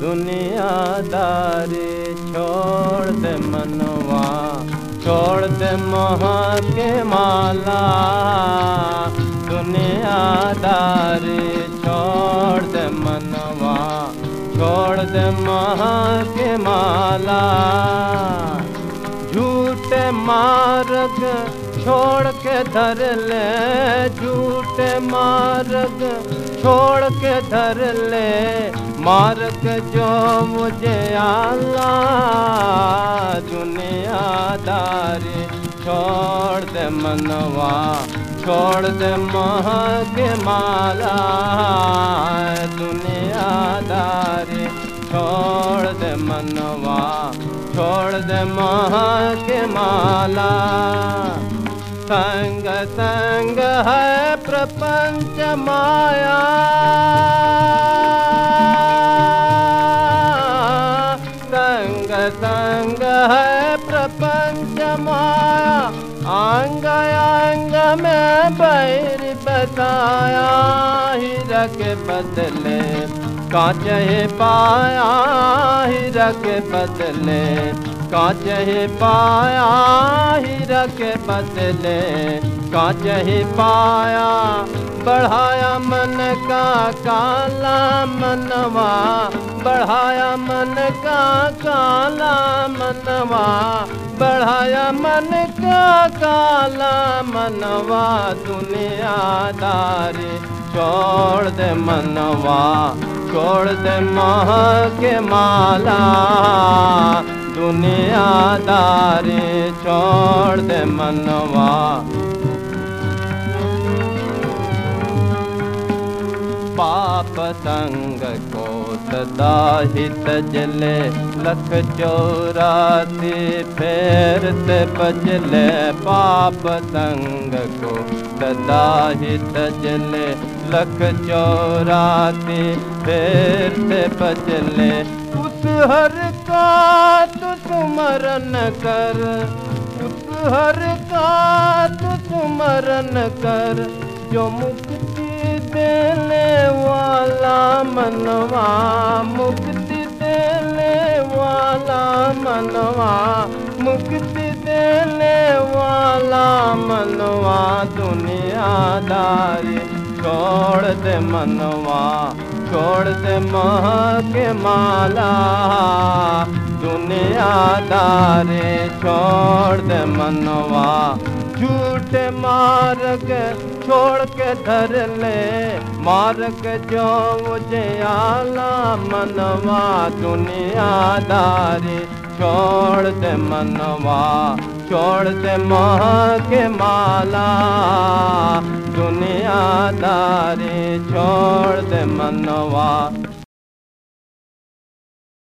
दुनियादारी छोड़ दे मनवा, छोड़ दे मोह के माला। दुनियादारी छोड़ दे मनवा, छोड़ दे मोह के माला। मार्ग छोड़ के धर ले, झूठे मार्ग छोड़ के धर ले। मार्ग जो मुझे आला, दुनियादारी छोड़ दे मनवा, छोड़ दे मोह के माला। छोड़ दे मोह के माला। संग संग है प्रपंच माया। संग संग है प्रपंच माया। अंग अंग में बैर बताया हीरा बदले कांच पाया हीरा के बदले कांच पाया हीरा के बदले कांच पाया बढ़ाया मन का काला मनवा, बढ़ाया मन का काला मनवा, बढ़ाया मन का काला मनवा, दुनियादारी छोड़ दे मनवा। छोड़ दे मोह के माला। दुनियादारी छोड़ दे मनवा। पाप संग को सदा ही तजले लख चौरासी फेर से बजले। पाप संग को सदा ही तजले लख चौरासी फेर से बजले। उस हर का तू सुमरन कर उस हर का तू सुमरन कर। जो मुक्ति देने वाला मनवा, मुक्ति देने वाला मनवा, मुक्ति देने वाला मनवा, दुनियादारी छोड़ दे मनवा, छोड़ दे मह के माला, दुनियादारी छोड़ दे मनवा झूठे मार्ग छोड़ के धर ले। मार्ग जो मुझे आला मनवा दुनियादारी छोड़ दे मनवा, छोड़ दे मोह के माला। दुनियादारी छोड़ दे मनवा।